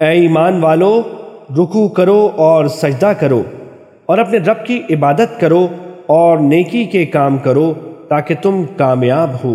اے ایمان والو رکو کرو اور سجدہ کرو، اور اپنے رب کی عبادت کرو اور نیکی کے کام کرو تاکہ تم کامیاب ہو۔